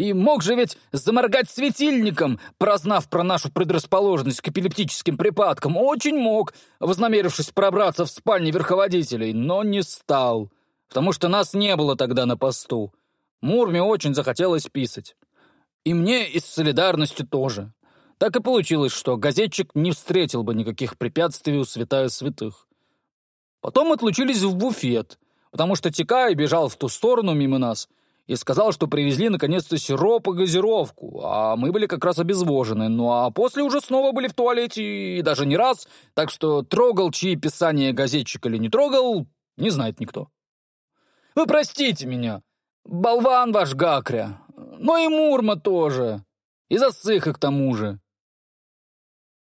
И мог же ведь заморгать светильником, прознав про нашу предрасположенность к эпилептическим припадкам. Очень мог, вознамерившись пробраться в спальни верховодителей, но не стал, потому что нас не было тогда на посту. Мурме очень захотелось писать. И мне из солидарности тоже. Так и получилось, что газетчик не встретил бы никаких препятствий у святая святых. Потом отлучились в буфет, потому что Тикай бежал в ту сторону мимо нас и сказал, что привезли наконец-то сироп и газировку, а мы были как раз обезвожены. Ну а после уже снова были в туалете и даже не раз, так что трогал чьи писания газетчик или не трогал, не знает никто. Вы простите меня, болван ваш Гакря, но и Мурма тоже, и засыха к тому же.